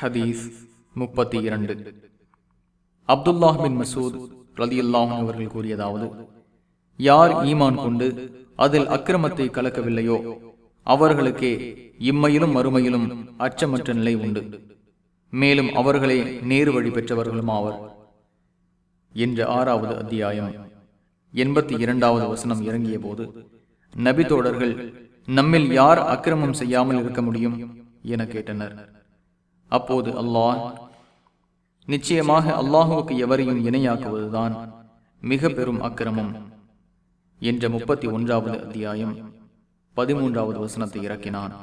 ஹதீஸ் முப்பத்தி இரண்டு. அப்துல்லாஹ் பின் மசூத் ரதி அவர்கள் கூறியதாவது யார் ஈமான் கொண்டு அதில் அக்கிரமத்தை கலக்கவில்லையோ அவர்களுக்கே இம்மையிலும் மறுமையிலும் அச்சமற்ற நிலை உண்டு. மேலும் அவர்களே நேரு வழி பெற்றவர்களும் ஆவர். என்ற ஆறாவது அத்தியாயம். எண்பத்தி இரண்டாவது வசனம் இறங்கிய போது நபி தோடர்கள் நம்மில் யார் அக்கிரமம் செய்யாமல் இருக்க முடியும்? என கேட்டனர். அப்போது அல்லாஹ் நிச்சயமாக அல்லாஹுவுக்கு எவரையும் இணையாக்குவதுதான் மிக பெரும் அக்கிரமம் என்ற முப்பத்தி ஒன்றாவது அத்தியாயம் பதிமூன்றாவது வசனத்தை இறக்கினான்.